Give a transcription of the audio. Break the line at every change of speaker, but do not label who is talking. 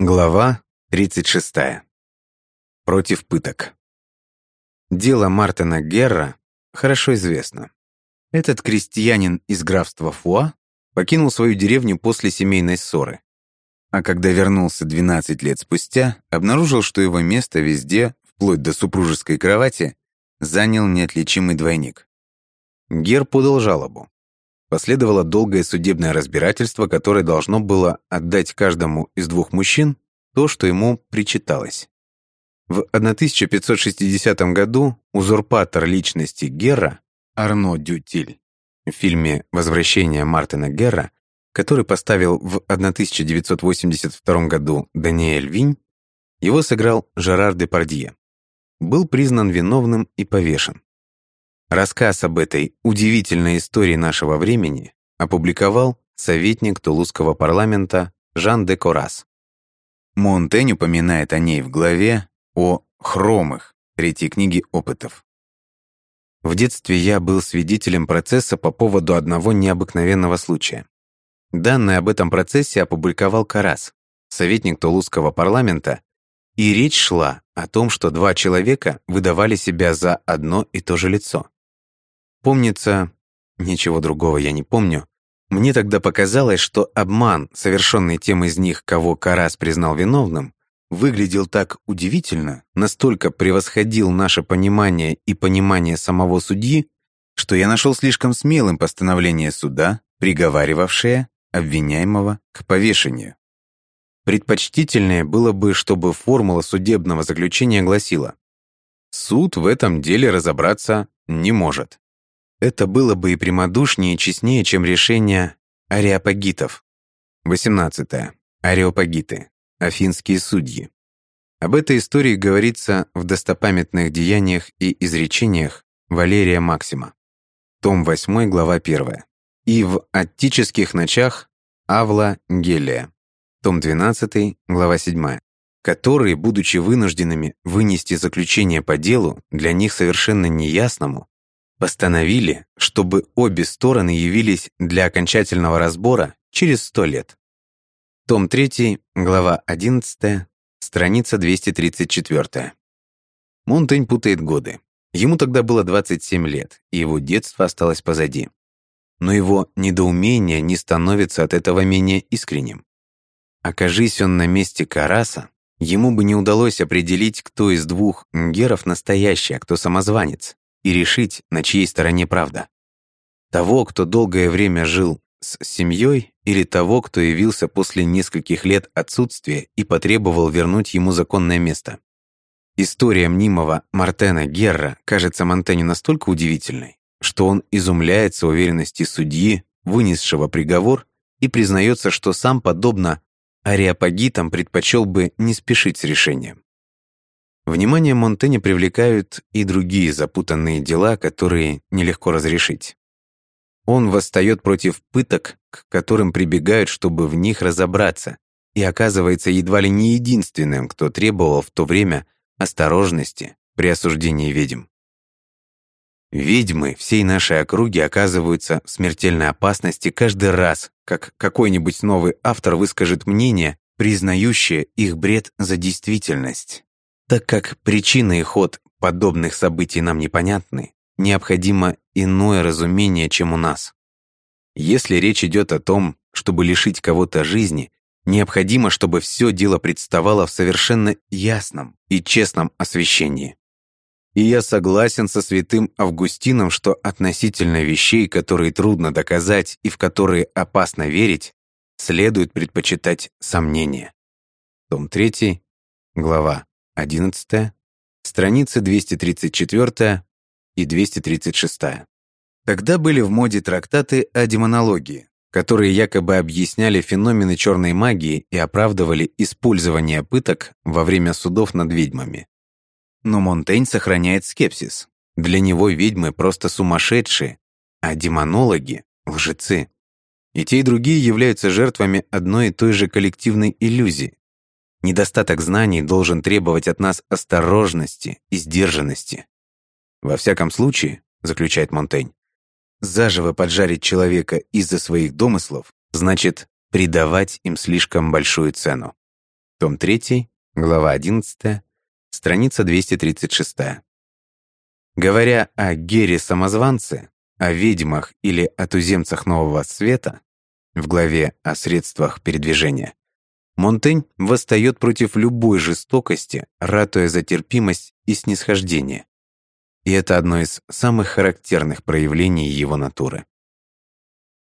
Глава 36. Против пыток. Дело Мартина Герра хорошо известно. Этот крестьянин из графства Фуа покинул свою деревню после семейной ссоры. А когда вернулся 12 лет спустя, обнаружил, что его место везде, вплоть до супружеской кровати, занял неотличимый двойник. Гер подал жалобу. Последовало долгое судебное разбирательство, которое должно было отдать каждому из двух мужчин то, что ему причиталось. В 1560 году узурпатор личности Герра Арно Дютиль в фильме «Возвращение Мартина Герра», который поставил в 1982 году Даниэль Винь, его сыграл Жерар Депардье, был признан виновным и повешен. Рассказ об этой удивительной истории нашего времени опубликовал советник Тулузского парламента Жан де Корас. Монтень упоминает о ней в главе о хромых третьей книги опытов. В детстве я был свидетелем процесса по поводу одного необыкновенного случая. Данные об этом процессе опубликовал Карас, советник Тулузского парламента, и речь шла о том, что два человека выдавали себя за одно и то же лицо. Помнится, ничего другого я не помню, мне тогда показалось, что обман, совершенный тем из них, кого Карас признал виновным, выглядел так удивительно, настолько превосходил наше понимание и понимание самого судьи, что я нашел слишком смелым постановление суда, приговаривавшее обвиняемого к повешению. Предпочтительнее было бы, чтобы формула судебного заключения гласила «Суд в этом деле разобраться не может». Это было бы и прямодушнее, и честнее, чем решение ареопагитов. 18. Ареопагиты. Афинские судьи. Об этой истории говорится в достопамятных деяниях и изречениях Валерия Максима. Том 8, глава 1. И в Аттических ночах Авла Гелия. Том 12, глава 7 которые, будучи вынужденными вынести заключение по делу, для них совершенно неясному, Постановили, чтобы обе стороны явились для окончательного разбора через сто лет. Том 3, глава 11, страница 234. Монтень путает годы. Ему тогда было 27 лет, и его детство осталось позади. Но его недоумение не становится от этого менее искренним. Окажись он на месте Караса, ему бы не удалось определить, кто из двух геров настоящий, а кто самозванец и решить, на чьей стороне правда. Того, кто долгое время жил с семьей, или того, кто явился после нескольких лет отсутствия и потребовал вернуть ему законное место. История мнимого Мартена Герра кажется Монтеню настолько удивительной, что он изумляется уверенности судьи, вынесшего приговор, и признается, что сам, подобно ариапагитам, предпочел бы не спешить с решением. Внимание Монтэня привлекают и другие запутанные дела, которые нелегко разрешить. Он восстает против пыток, к которым прибегают, чтобы в них разобраться, и оказывается едва ли не единственным, кто требовал в то время осторожности при осуждении ведьм. Ведьмы всей нашей округи оказываются в смертельной опасности каждый раз, как какой-нибудь новый автор выскажет мнение, признающее их бред за действительность. Так как причины и ход подобных событий нам непонятны, необходимо иное разумение, чем у нас. Если речь идет о том, чтобы лишить кого-то жизни, необходимо, чтобы все дело представало в совершенно ясном и честном освещении. И я согласен со святым Августином, что относительно вещей, которые трудно доказать и в которые опасно верить, следует предпочитать сомнения. Том 3, глава 11, страницы 234 и 236. Тогда были в моде трактаты о демонологии, которые якобы объясняли феномены черной магии и оправдывали использование пыток во время судов над ведьмами. Но Монтень сохраняет скепсис. Для него ведьмы просто сумасшедшие, а демонологи – лжецы. И те, и другие являются жертвами одной и той же коллективной иллюзии. Недостаток знаний должен требовать от нас осторожности и сдержанности. Во всяком случае, заключает Монтень, заживо поджарить человека из-за своих домыслов значит придавать им слишком большую цену. Том 3, глава 11, страница 236. Говоря о Гере-самозванце, о ведьмах или о туземцах Нового Света, в главе о средствах передвижения, Монтень восстает против любой жестокости, ратуя за терпимость и снисхождение. И это одно из самых характерных проявлений его натуры.